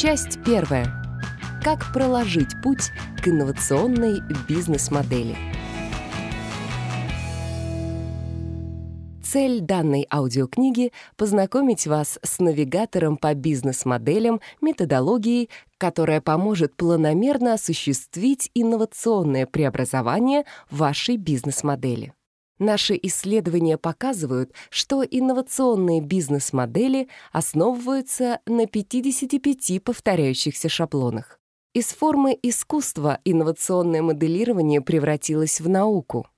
Часть первая. Как проложить путь к инновационной бизнес-модели. Цель данной аудиокниги — познакомить вас с навигатором по бизнес-моделям, методологией, которая поможет планомерно осуществить инновационное преобразование вашей бизнес-модели. Наши исследования показывают, что инновационные бизнес-модели основываются на 55 повторяющихся шаблонах. Из формы искусства инновационное моделирование превратилось в науку.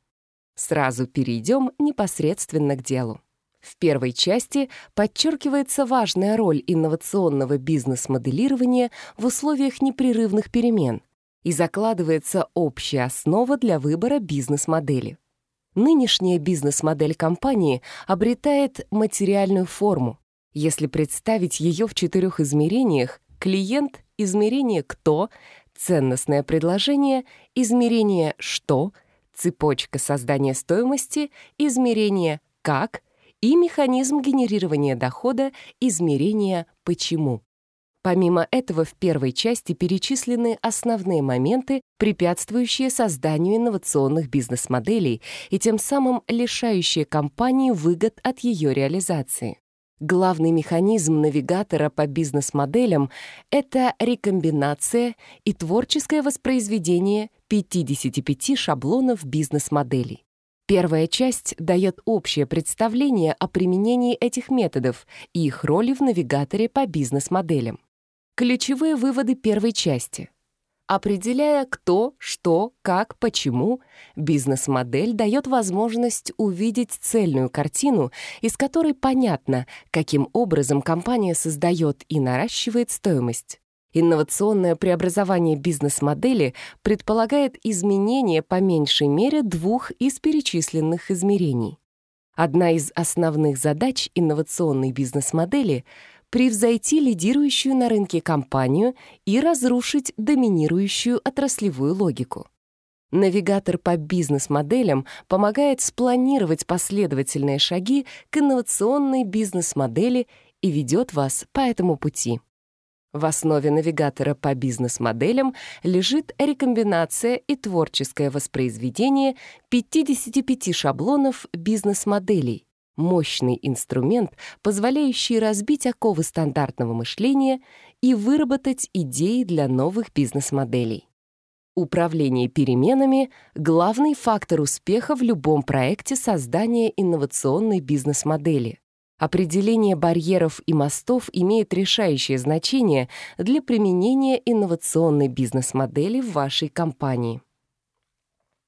Сразу перейдем непосредственно к делу. В первой части подчеркивается важная роль инновационного бизнес-моделирования в условиях непрерывных перемен и закладывается общая основа для выбора бизнес-модели. Нынешняя бизнес-модель компании обретает материальную форму. Если представить ее в четырех измерениях — клиент, измерение «кто», ценностное предложение, измерение «что», цепочка создания стоимости, измерение «как» и механизм генерирования дохода, измерение «почему». Помимо этого, в первой части перечислены основные моменты, препятствующие созданию инновационных бизнес-моделей и тем самым лишающие компании выгод от ее реализации. Главный механизм навигатора по бизнес-моделям — это рекомбинация и творческое воспроизведение 55 шаблонов бизнес-моделей. Первая часть дает общее представление о применении этих методов и их роли в навигаторе по бизнес-моделям. Ключевые выводы первой части. Определяя кто, что, как, почему, бизнес-модель дает возможность увидеть цельную картину, из которой понятно, каким образом компания создает и наращивает стоимость. Инновационное преобразование бизнес-модели предполагает изменение по меньшей мере двух из перечисленных измерений. Одна из основных задач инновационной бизнес-модели превзойти лидирующую на рынке компанию и разрушить доминирующую отраслевую логику. Навигатор по бизнес-моделям помогает спланировать последовательные шаги к инновационной бизнес-модели и ведет вас по этому пути. В основе навигатора по бизнес-моделям лежит рекомбинация и творческое воспроизведение 55 шаблонов бизнес-моделей, мощный инструмент, позволяющий разбить оковы стандартного мышления и выработать идеи для новых бизнес-моделей. Управление переменами — главный фактор успеха в любом проекте создания инновационной бизнес-модели. Определение барьеров и мостов имеет решающее значение для применения инновационной бизнес-модели в вашей компании.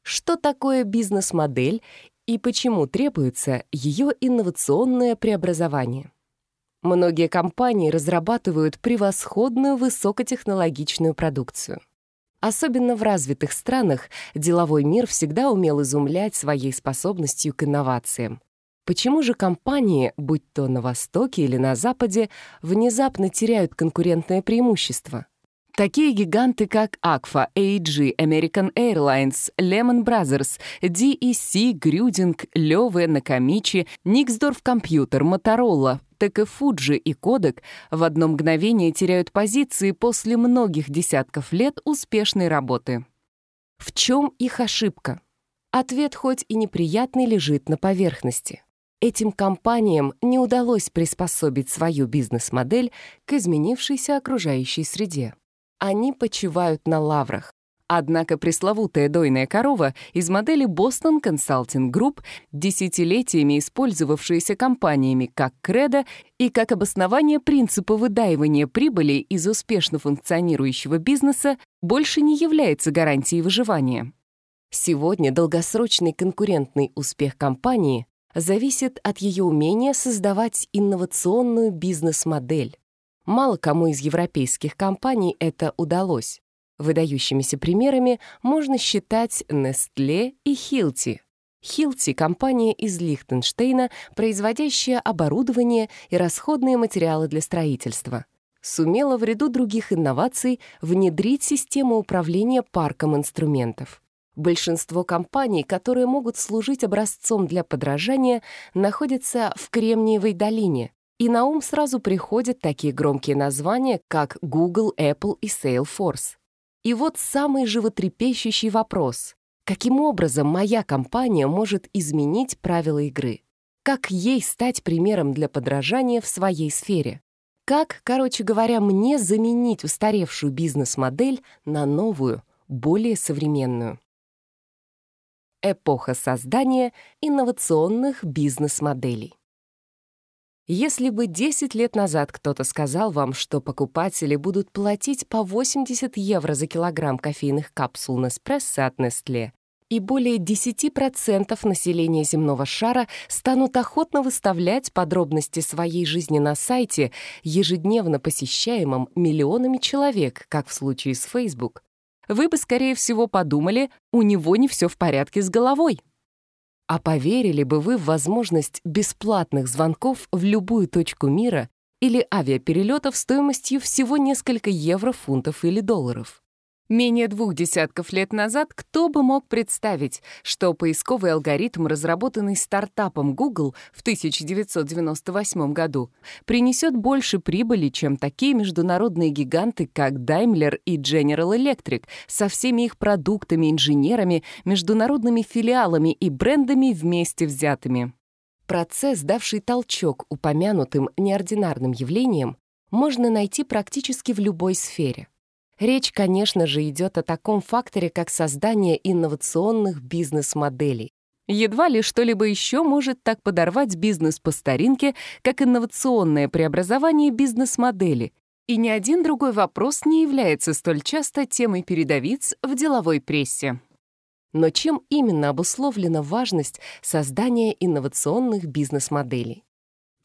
Что такое бизнес-модель и почему требуется ее инновационное преобразование. Многие компании разрабатывают превосходную высокотехнологичную продукцию. Особенно в развитых странах деловой мир всегда умел изумлять своей способностью к инновациям. Почему же компании, будь то на Востоке или на Западе, внезапно теряют конкурентное преимущество? Такие гиганты, как Акфа, AG, American Airlines, Lehman Brothers, DEC, Грюдинг, Лёве, Накамичи, Никсдорф Компьютер, Моторола, так и Фуджи и Кодек в одно мгновение теряют позиции после многих десятков лет успешной работы. В чем их ошибка? Ответ хоть и неприятный лежит на поверхности. Этим компаниям не удалось приспособить свою бизнес-модель к изменившейся окружающей среде. Они почивают на лаврах. Однако пресловутая дойная корова из модели Boston Consulting Group, десятилетиями использовавшаяся компаниями как кредо и как обоснование принципа выдаивания прибыли из успешно функционирующего бизнеса, больше не является гарантией выживания. Сегодня долгосрочный конкурентный успех компании зависит от ее умения создавать инновационную бизнес-модель. Мало кому из европейских компаний это удалось. Выдающимися примерами можно считать Nestle и Hilti. Hilti — компания из Лихтенштейна, производящая оборудование и расходные материалы для строительства. Сумела в ряду других инноваций внедрить систему управления парком инструментов. Большинство компаний, которые могут служить образцом для подражания, находятся в Кремниевой долине, и на ум сразу приходят такие громкие названия, как Google, Apple и Salesforce. И вот самый животрепещущий вопрос. Каким образом моя компания может изменить правила игры? Как ей стать примером для подражания в своей сфере? Как, короче говоря, мне заменить устаревшую бизнес-модель на новую, более современную? Эпоха создания инновационных бизнес-моделей. Если бы 10 лет назад кто-то сказал вам, что покупатели будут платить по 80 евро за килограмм кофейных капсул Неспрессо от Нестле, и более 10% населения земного шара станут охотно выставлять подробности своей жизни на сайте, ежедневно посещаемом миллионами человек, как в случае с Facebook, вы бы, скорее всего, подумали, у него не все в порядке с головой. А поверили бы вы в возможность бесплатных звонков в любую точку мира или авиаперелетов стоимостью всего несколько евро, фунтов или долларов? Менее двух десятков лет назад кто бы мог представить, что поисковый алгоритм, разработанный стартапом Google в 1998 году, принесет больше прибыли, чем такие международные гиганты, как Daimler и General Electric, со всеми их продуктами, инженерами, международными филиалами и брендами вместе взятыми. Процесс, давший толчок упомянутым неординарным явлениям, можно найти практически в любой сфере. Речь, конечно же, идет о таком факторе, как создание инновационных бизнес-моделей. Едва ли что-либо еще может так подорвать бизнес по старинке, как инновационное преобразование бизнес-модели. И ни один другой вопрос не является столь часто темой передовиц в деловой прессе. Но чем именно обусловлена важность создания инновационных бизнес-моделей?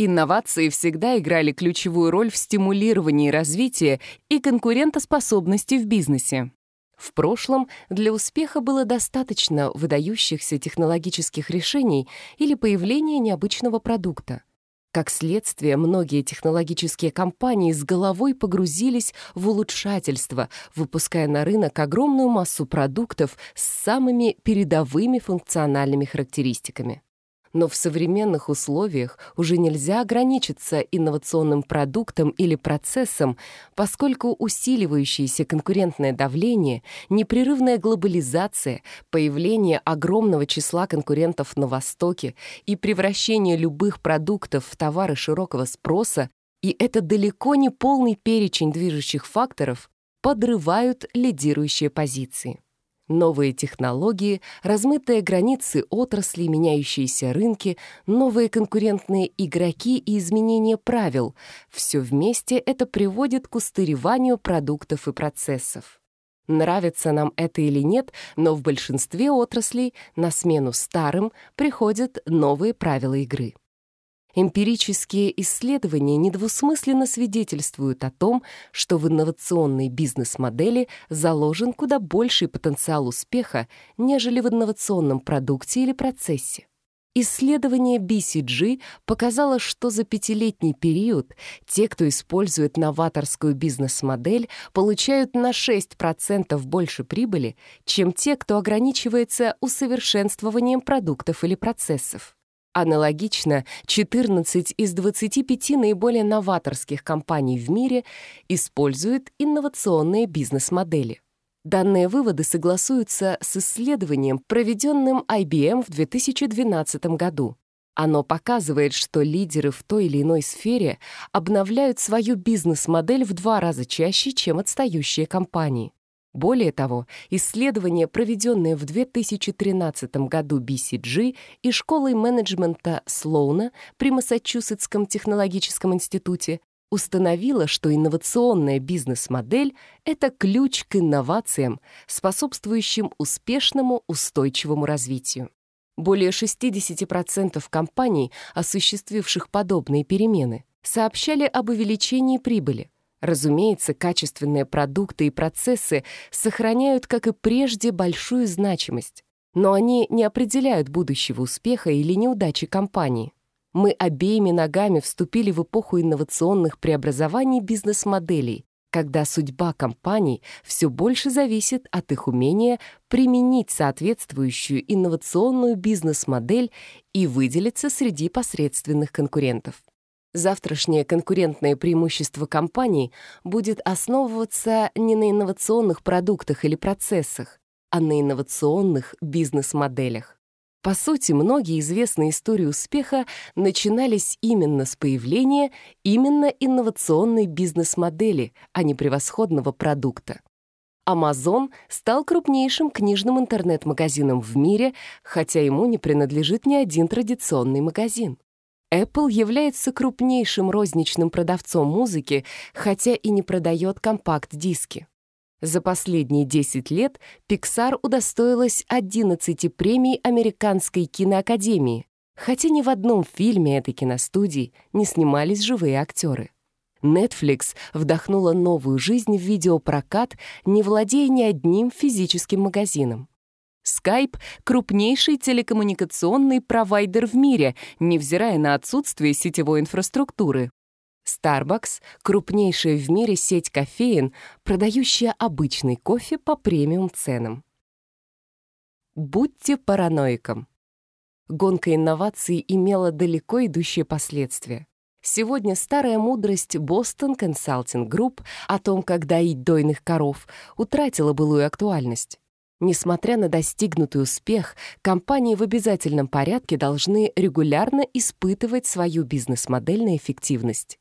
Инновации всегда играли ключевую роль в стимулировании развития и конкурентоспособности в бизнесе. В прошлом для успеха было достаточно выдающихся технологических решений или появления необычного продукта. Как следствие, многие технологические компании с головой погрузились в улучшательство, выпуская на рынок огромную массу продуктов с самыми передовыми функциональными характеристиками. Но в современных условиях уже нельзя ограничиться инновационным продуктом или процессом, поскольку усиливающееся конкурентное давление, непрерывная глобализация, появление огромного числа конкурентов на Востоке и превращение любых продуктов в товары широкого спроса и это далеко не полный перечень движущих факторов, подрывают лидирующие позиции. Новые технологии, размытые границы отрасли, меняющиеся рынки, новые конкурентные игроки и изменения правил — все вместе это приводит к устареванию продуктов и процессов. Нравится нам это или нет, но в большинстве отраслей на смену старым приходят новые правила игры. Эмпирические исследования недвусмысленно свидетельствуют о том, что в инновационной бизнес-модели заложен куда больший потенциал успеха, нежели в инновационном продукте или процессе. Исследование BCG показало, что за пятилетний период те, кто использует новаторскую бизнес-модель, получают на 6% больше прибыли, чем те, кто ограничивается усовершенствованием продуктов или процессов. Аналогично, 14 из 25 наиболее новаторских компаний в мире используют инновационные бизнес-модели. Данные выводы согласуются с исследованием, проведенным IBM в 2012 году. Оно показывает, что лидеры в той или иной сфере обновляют свою бизнес-модель в два раза чаще, чем отстающие компании. Более того, исследование, проведенное в 2013 году BCG и школой менеджмента Слоуна при Массачусетском технологическом институте, установило, что инновационная бизнес-модель — это ключ к инновациям, способствующим успешному устойчивому развитию. Более 60% компаний, осуществивших подобные перемены, сообщали об увеличении прибыли — Разумеется, качественные продукты и процессы сохраняют, как и прежде, большую значимость, но они не определяют будущего успеха или неудачи компании. Мы обеими ногами вступили в эпоху инновационных преобразований бизнес-моделей, когда судьба компаний все больше зависит от их умения применить соответствующую инновационную бизнес-модель и выделиться среди посредственных конкурентов. Завтрашнее конкурентное преимущество компаний будет основываться не на инновационных продуктах или процессах, а на инновационных бизнес-моделях. По сути, многие известные истории успеха начинались именно с появления именно инновационной бизнес-модели, а не превосходного продукта. Amazon стал крупнейшим книжным интернет-магазином в мире, хотя ему не принадлежит ни один традиционный магазин. Apple является крупнейшим розничным продавцом музыки, хотя и не продает компакт-диски. За последние 10 лет Pixar удостоилась 11 премий Американской киноакадемии, хотя ни в одном фильме этой киностудии не снимались живые актеры. Netflix вдохнула новую жизнь в видеопрокат, не владея ни одним физическим магазином. Skype — крупнейший телекоммуникационный провайдер в мире, невзирая на отсутствие сетевой инфраструктуры. Starbucks — крупнейшая в мире сеть кофеин, продающая обычный кофе по премиум ценам. Будьте параноиком. Гонка инноваций имела далеко идущие последствия. Сегодня старая мудрость Boston Consulting Group о том, как доить дойных коров, утратила былую актуальность. Несмотря на достигнутый успех, компании в обязательном порядке должны регулярно испытывать свою бизнес-модель на эффективность.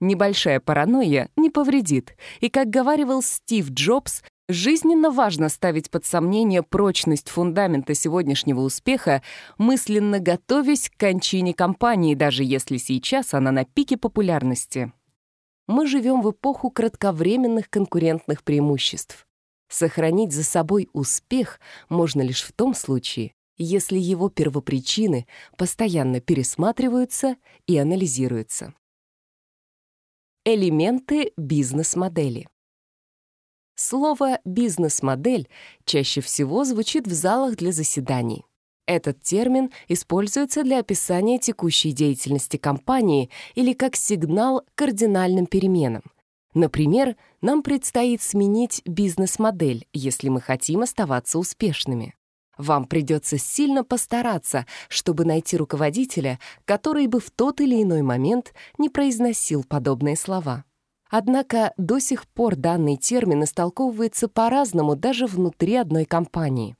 Небольшая паранойя не повредит, и, как говаривал Стив Джобс, жизненно важно ставить под сомнение прочность фундамента сегодняшнего успеха, мысленно готовясь к кончине компании, даже если сейчас она на пике популярности. Мы живем в эпоху кратковременных конкурентных преимуществ. Сохранить за собой успех можно лишь в том случае, если его первопричины постоянно пересматриваются и анализируются. Элементы бизнес-модели. Слово «бизнес-модель» чаще всего звучит в залах для заседаний. Этот термин используется для описания текущей деятельности компании или как сигнал к кардинальным переменам. Например, нам предстоит сменить бизнес-модель, если мы хотим оставаться успешными. Вам придется сильно постараться, чтобы найти руководителя, который бы в тот или иной момент не произносил подобные слова. Однако до сих пор данный термин истолковывается по-разному даже внутри одной компании.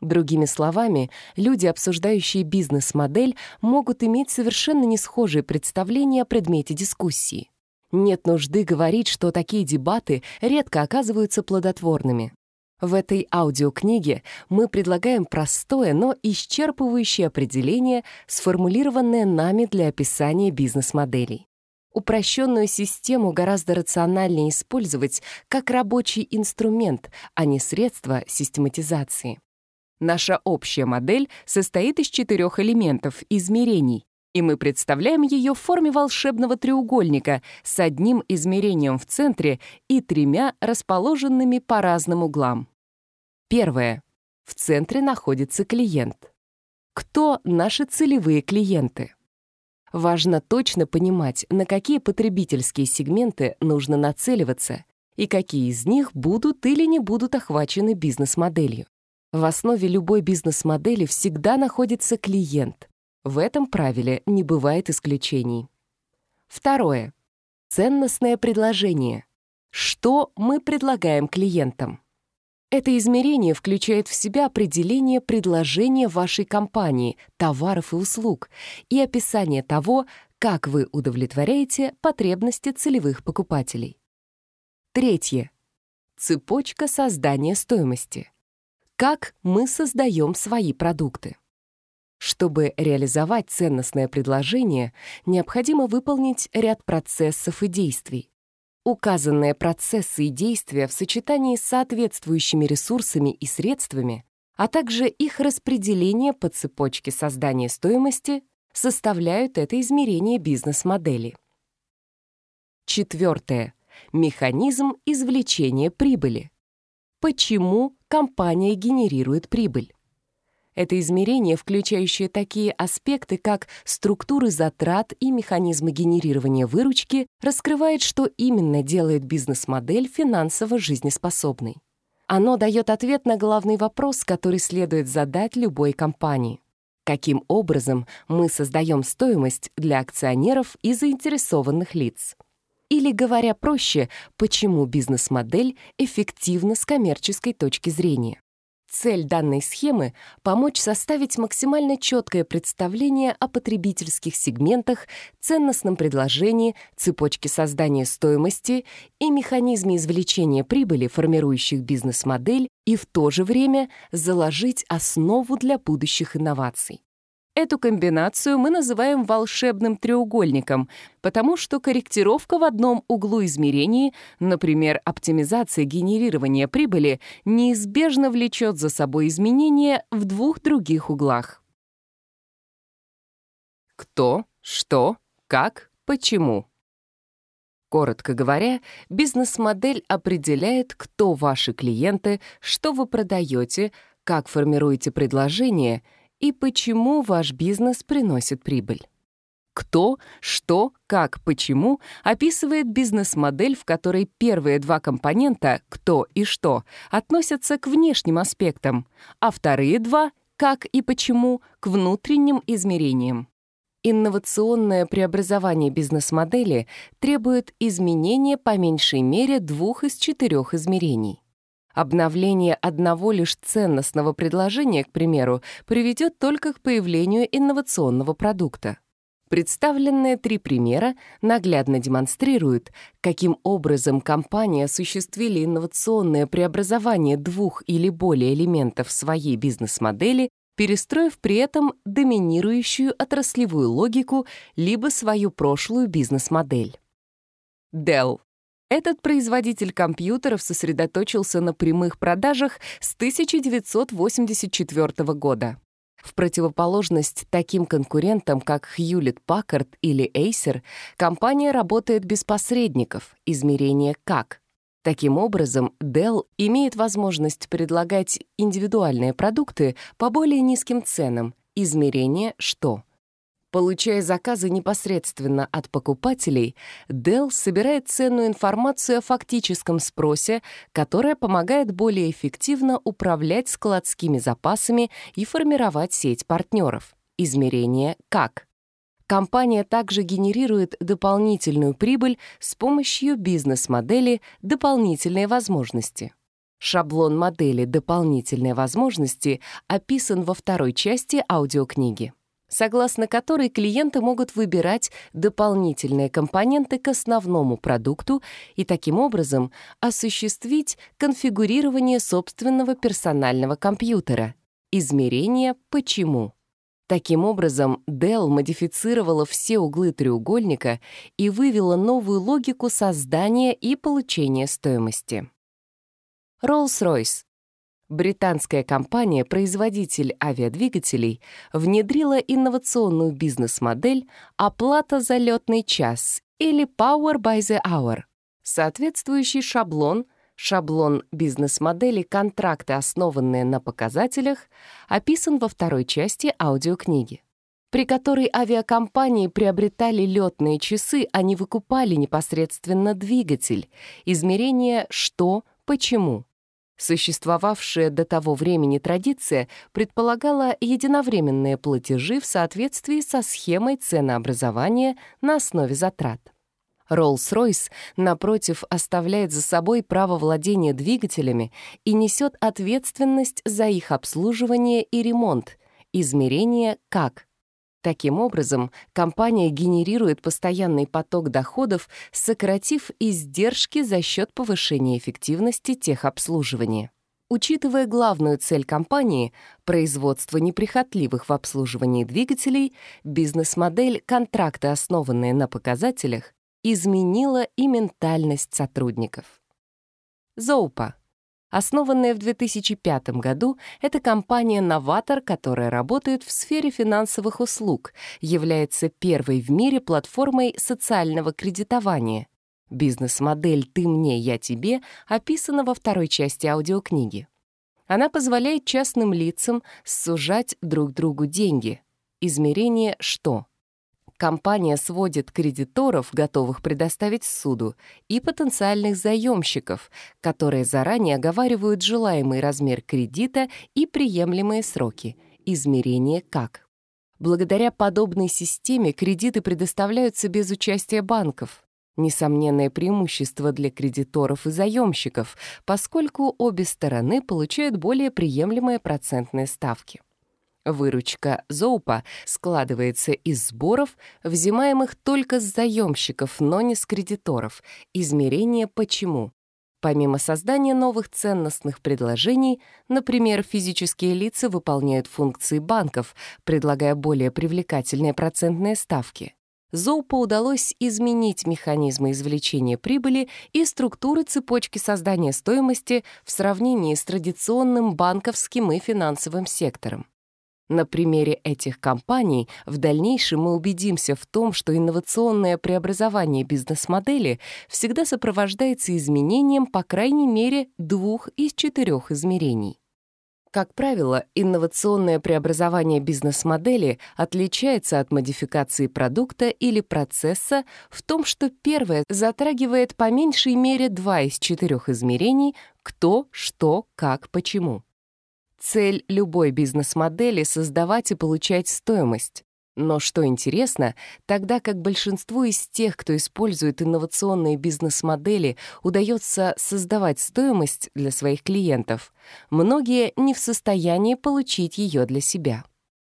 Другими словами, люди, обсуждающие бизнес-модель, могут иметь совершенно не схожие представления о предмете дискуссии. Нет нужды говорить, что такие дебаты редко оказываются плодотворными. В этой аудиокниге мы предлагаем простое, но исчерпывающее определение, сформулированное нами для описания бизнес-моделей. Упрощенную систему гораздо рациональнее использовать как рабочий инструмент, а не средство систематизации. Наша общая модель состоит из четырех элементов — измерений и мы представляем ее в форме волшебного треугольника с одним измерением в центре и тремя расположенными по разным углам. Первое. В центре находится клиент. Кто наши целевые клиенты? Важно точно понимать, на какие потребительские сегменты нужно нацеливаться и какие из них будут или не будут охвачены бизнес-моделью. В основе любой бизнес-модели всегда находится клиент, в этом правиле не бывает исключений. Второе. Ценностное предложение. Что мы предлагаем клиентам? Это измерение включает в себя определение предложения вашей компании, товаров и услуг и описание того, как вы удовлетворяете потребности целевых покупателей. Третье. Цепочка создания стоимости. Как мы создаем свои продукты. Чтобы реализовать ценностное предложение, необходимо выполнить ряд процессов и действий. Указанные процессы и действия в сочетании с соответствующими ресурсами и средствами, а также их распределение по цепочке создания стоимости составляют это измерение бизнес-модели. Четвертое. Механизм извлечения прибыли. Почему компания генерирует прибыль? Это измерение, включающее такие аспекты, как структуры затрат и механизмы генерирования выручки, раскрывает, что именно делает бизнес-модель финансово жизнеспособной. Оно дает ответ на главный вопрос, который следует задать любой компании. Каким образом мы создаем стоимость для акционеров и заинтересованных лиц? Или, говоря проще, почему бизнес-модель эффективна с коммерческой точки зрения? Цель данной схемы — помочь составить максимально четкое представление о потребительских сегментах, ценностном предложении, цепочке создания стоимости и механизме извлечения прибыли, формирующих бизнес-модель, и в то же время заложить основу для будущих инноваций. Эту комбинацию мы называем волшебным треугольником, потому что корректировка в одном углу измерений, например, оптимизация генерирования прибыли, неизбежно влечет за собой изменения в двух других углах. Кто, что, как, почему. Коротко говоря, бизнес-модель определяет, кто ваши клиенты, что вы продаете, как формируете предложение — и почему ваш бизнес приносит прибыль. Кто, что, как, почему описывает бизнес-модель, в которой первые два компонента «кто» и «что» относятся к внешним аспектам, а вторые два «как» и «почему» к внутренним измерениям. Инновационное преобразование бизнес-модели требует изменения по меньшей мере двух из четырех измерений. Обновление одного лишь ценностного предложения, к примеру, приведет только к появлению инновационного продукта. Представленные три примера наглядно демонстрируют, каким образом компании осуществили инновационное преобразование двух или более элементов своей бизнес-модели, перестроив при этом доминирующую отраслевую логику либо свою прошлую бизнес-модель. Dell этот производитель компьютеров сосредоточился на прямых продажах с 1984 года. В противоположность таким конкурентам, как Hewlett-Packard или Acer, компания работает без посредников, измерение «как». Таким образом, Dell имеет возможность предлагать индивидуальные продукты по более низким ценам, измерение «что». Получая заказы непосредственно от покупателей, Dell собирает ценную информацию о фактическом спросе, которая помогает более эффективно управлять складскими запасами и формировать сеть партнеров. Измерение «Как». Компания также генерирует дополнительную прибыль с помощью бизнес-модели «Дополнительные возможности». Шаблон модели «Дополнительные возможности» описан во второй части аудиокниги согласно которой клиенты могут выбирать дополнительные компоненты к основному продукту и таким образом осуществить конфигурирование собственного персонального компьютера. Измерение «почему». Таким образом, Dell модифицировала все углы треугольника и вывела новую логику создания и получения стоимости. Rolls-Royce британская компания, производитель авиадвигателей, внедрила инновационную бизнес-модель «Оплата за летный час» или «Power by the Hour». Соответствующий шаблон, шаблон бизнес-модели контракты, основанные на показателях, описан во второй части аудиокниги при которой авиакомпании приобретали летные часы, а не выкупали непосредственно двигатель, измерение «что», «почему», Существовавшая до того времени традиция предполагала единовременные платежи в соответствии со схемой ценообразования на основе затрат. Rolls-Royce, напротив, оставляет за собой право владения двигателями и несет ответственность за их обслуживание и ремонт, измерение как Таким образом, компания генерирует постоянный поток доходов, сократив издержки за счет повышения эффективности техобслуживания. Учитывая главную цель компании — производство неприхотливых в обслуживании двигателей, бизнес-модель контракта, основанная на показателях, изменила и ментальность сотрудников. Зоупа — Основанная в 2005 году, это компания-новатор, которая работает в сфере финансовых услуг, является первой в мире платформой социального кредитования. Бизнес-модель «Ты мне, я тебе» описана во второй части аудиокниги. Она позволяет частным лицам сужать друг другу деньги. Измерение «что?» компания сводит кредиторов, готовых предоставить суду, и потенциальных заемщиков, которые заранее оговаривают желаемый размер кредита и приемлемые сроки, измерение как. Благодаря подобной системе кредиты предоставляются без участия банков. Несомненное преимущество для кредиторов и заемщиков, поскольку обе стороны получают более приемлемые процентные ставки. Выручка ЗОУПа складывается из сборов, взимаемых только с заемщиков, но не с кредиторов. Измерение «почему». Помимо создания новых ценностных предложений, например, физические лица выполняют функции банков, предлагая более привлекательные процентные ставки. Зоупа удалось изменить механизмы извлечения прибыли и структуры цепочки создания стоимости в сравнении с традиционным банковским и финансовым сектором. На примере этих компаний в дальнейшем мы убедимся в том, что инновационное преобразование бизнес-модели всегда сопровождается изменением по крайней мере двух из четырех измерений. Как правило, инновационное преобразование бизнес-модели отличается от модификации продукта или процесса в том, что первое затрагивает по меньшей мере два из четырех измерений «кто», «что», «как», «почему». Цель любой бизнес-модели — создавать и получать стоимость. Но что интересно, тогда как большинству из тех, кто использует инновационные бизнес-модели, удается создавать стоимость для своих клиентов, многие не в состоянии получить ее для себя.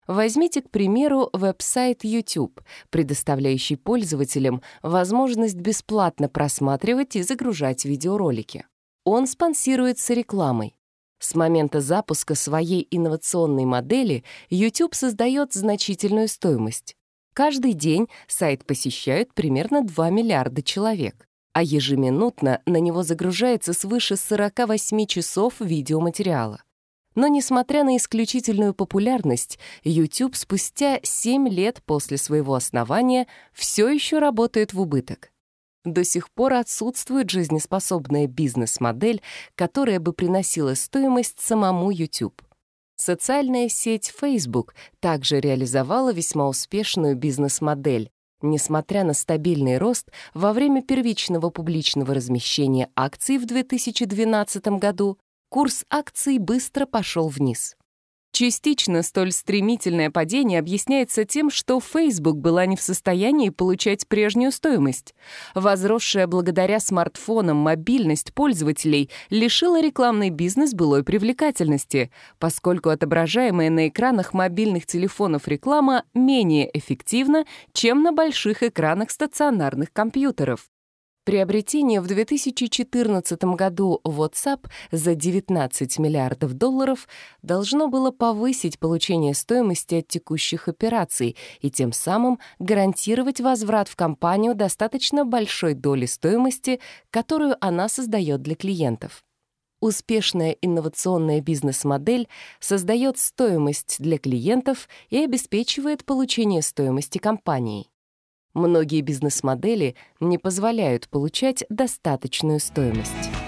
Возьмите, к примеру, веб-сайт YouTube, предоставляющий пользователям возможность бесплатно просматривать и загружать видеоролики. Он спонсируется рекламой. С момента запуска своей инновационной модели YouTube создает значительную стоимость. Каждый день сайт посещают примерно 2 миллиарда человек, а ежеминутно на него загружается свыше 48 часов видеоматериала. Но несмотря на исключительную популярность, YouTube спустя 7 лет после своего основания все еще работает в убыток. До сих пор отсутствует жизнеспособная бизнес-модель, которая бы приносила стоимость самому YouTube. Социальная сеть Facebook также реализовала весьма успешную бизнес-модель. Несмотря на стабильный рост, во время первичного публичного размещения акций в 2012 году курс акций быстро пошел вниз. Частично столь стремительное падение объясняется тем, что Facebook была не в состоянии получать прежнюю стоимость. Возросшая благодаря смартфонам мобильность пользователей лишила рекламный бизнес былой привлекательности, поскольку отображаемая на экранах мобильных телефонов реклама менее эффективна, чем на больших экранах стационарных компьютеров. Приобретение в 2014 году WhatsApp за 19 миллиардов долларов должно было повысить получение стоимости от текущих операций и тем самым гарантировать возврат в компанию достаточно большой доли стоимости, которую она создает для клиентов. Успешная инновационная бизнес-модель создает стоимость для клиентов и обеспечивает получение стоимости компании. Многие бизнес-модели не позволяют получать достаточную стоимость.